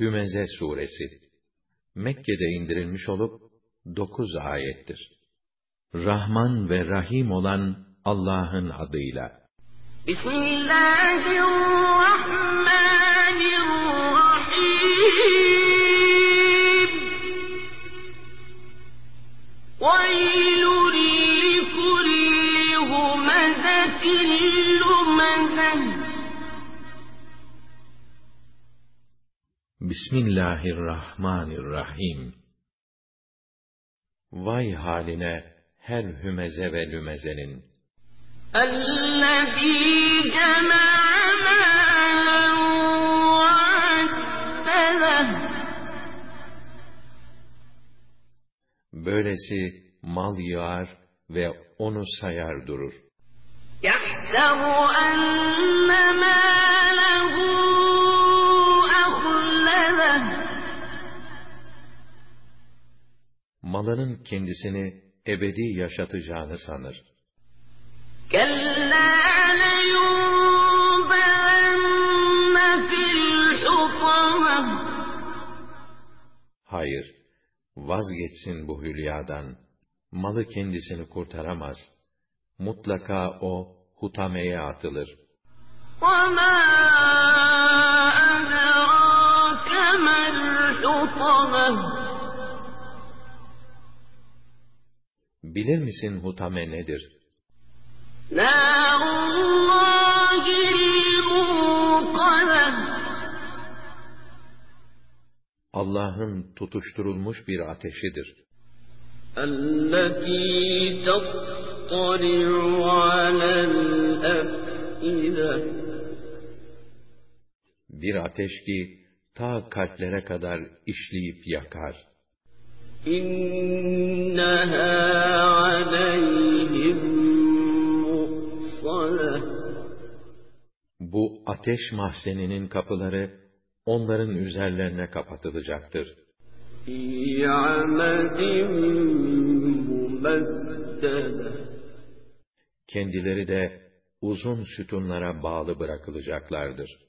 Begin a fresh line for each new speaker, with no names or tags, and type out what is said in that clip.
Hümeze suresi Mekke'de indirilmiş olup dokuz ayettir. Rahman ve Rahim olan Allah'ın adıyla.
Bismillahirrahmanirrahim. وَيْلٌ لِكُلِّ هُمَزَةٍ
Bismillahirrahmanirrahim. Vay haline her hümeze ve lümezenin.
الَّذِي جَمَعَ مَالًا وَعَدَّدَهُ
Böylesi mal yığar ve onu sayar durur.
يَحْسَبُ أَنَّ
Malının kendisini ebedi yaşatacağını sanır.
كَلَّا لَيُنبَذَنَّ فِي الْحُطَمَةِ
Hayır, vazgeçsin bu hülyadan. Malı kendisini kurtaramaz. Mutlaka o hutameye atılır.
وَمَا
Bilir misin hutame nedir?
نَارُ اللَّهِ الْمُوقَدَةُ
Allah'ın tutuşturulmuş bir ateşidir.
التي تطلع على الأفئدة
Bir ateş ki ta kalplere kadar işleyip yakar.
إنها
Bu ateş mahzeninin kapıları onların üzerlerine kapatılacaktır. Kendileri de uzun sütunlara bağlı bırakılacaklardır.